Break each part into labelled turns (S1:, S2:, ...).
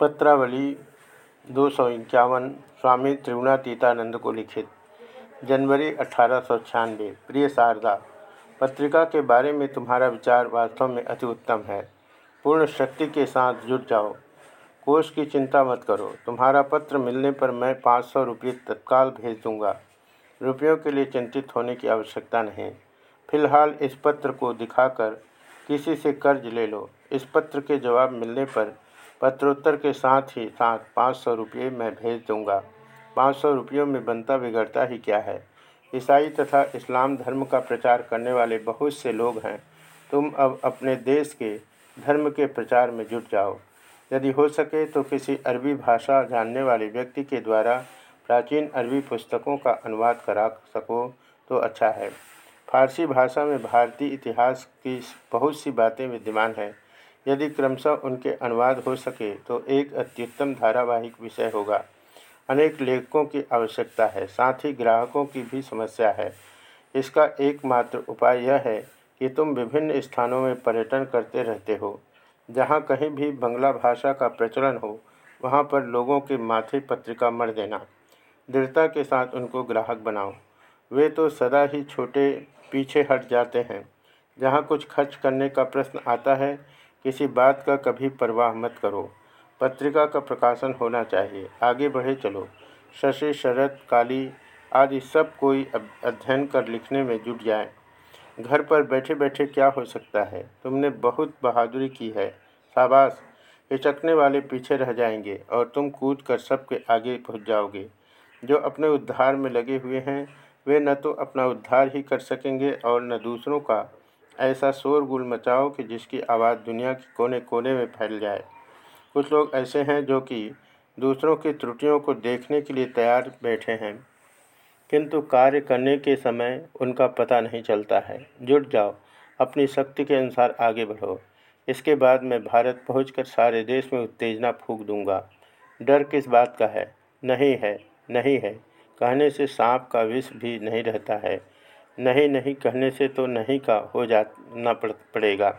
S1: पत्रावली दो सौ इक्यावन स्वामी त्रिगुणातीतानंद को लिखित, जनवरी अठारह सौ छियानवे। प्रिय शारदा, पत्रिका के बारे में तुम्हारा विचार वास्तव में अति उत्तम है। पूर्ण शक्ति के साथ जुट जाओ। कोष की चिंता मत करो। तुम्हारा पत्र मिलने पर मैं पाँच सौ रुपये तत्काल भेज दूँगा। रुपयों के लिए चिंतित होने की आवश्यकता नहीं। फ़िलहाल इस पत्र को दिखाकर किसी से कर्ज ले लो। इस पत्र के जवाब मिलने पर पत्रोत्तर के साथ ही साथ पाँच सौ रुपये मैं भेज दूँगा। पाँच सौ रुपयों में बनता बिगड़ता ही क्या है? ईसाई तथा इस्लाम धर्म का प्रचार करने वाले बहुत से लोग हैं। तुम अब अपने देश के धर्म के प्रचार में जुट जाओ। यदि हो सके तो किसी अरबी भाषा जानने वाले व्यक्ति के द्वारा प्राचीन अरबी पुस्तकों का अनुवाद करा सको तो अच्छा है। फारसी भाषा में भारतीय इतिहास की बहुत सी बातें विद्यमान हैं। यदि क्रमशः उनके अनुवाद हो सके तो एक अत्युत्तम धारावाहिक विषय होगा। अनेक लेखकों की आवश्यकता है, साथ ही ग्राहकों की भी समस्या है। इसका एकमात्र उपाय यह है कि तुम विभिन्न स्थानों में पर्यटन करते रहते हो। जहाँ कहीं भी बंगला भाषा का प्रचलन हो, वहाँ पर लोगों के माथे पत्रिका मर देना। दृढ़ता के साथ उनको ग्राहक बनाओ। वे तो सदा ही छोटे पीछे हट जाते हैं। जहाँ कुछ खर्च करने का प्रश्न आता है किसी बात का कभी परवाह मत करो। पत्रिका का प्रकाशन होना चाहिए। आगे बढ़े चलो। शशि, शरद, काली आदि सब कोई अध्ययन कर लिखने में जुट जाए। घर पर बैठे बैठे क्या हो सकता है? तुमने बहुत बहादुरी की है। शाबाश। हिचकने वाले पीछे रह जाएँगे और तुम कूद कर सबके आगे पहुँच जाओगे। जो अपने उद्धार में लगे हुए हैं, वे न तो अपना उद्धार ही कर सकेंगे और न दूसरों का। ऐसा शोरगुल मचाओ कि जिसकी आवाज़ दुनिया के कोने कोने में फैल जाए। कुछ लोग ऐसे हैं जो कि दूसरों की त्रुटियों को देखने के लिए तैयार बैठे हैं, किंतु कार्य करने के समय उनका पता नहीं चलता है। जुट जाओ, अपनी शक्ति के अनुसार आगे बढ़ो। इसके बाद मैं भारत पहुंचकर सारे देश में उत्तेजना फूक दूँगा। डर किस बात का है? नहीं है नहीं है। कहने से सांप का विष भी नहीं रहता है। नहीं नहीं कहने से तो नहीं का हो जाना पड़ेगा।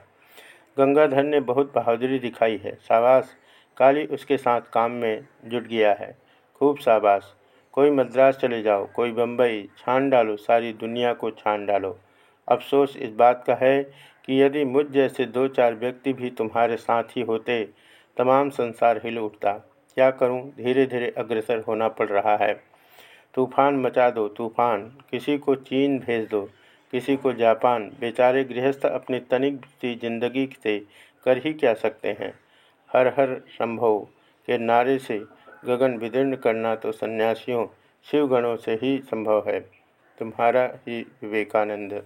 S1: गंगाधर ने बहुत बहादुरी दिखाई है। शाबाश। काली उसके साथ काम में जुट गया है। खूब शाबाश। कोई मद्रास चले जाओ, कोई बम्बई छान डालो, सारी दुनिया को छान डालो। अफसोस इस बात का है कि यदि मुझ जैसे दो चार व्यक्ति भी तुम्हारे साथ ही होते, तमाम संसार हिल उठता। क्या करूँ? धीरे धीरे अग्रसर होना पड़ रहा है। तूफ़ान मचा दो, तूफ़ान। किसी को चीन भेज दो, किसी को जापान। बेचारे गृहस्थ अपनी तनिक सी ज़िंदगी से कर ही क्या सकते हैं? हर हर संभव के नारे से गगन विदीर्ण करना तो सन्यासियों, शिवगणों से ही संभव है। तुम्हारा ही विवेकानंद।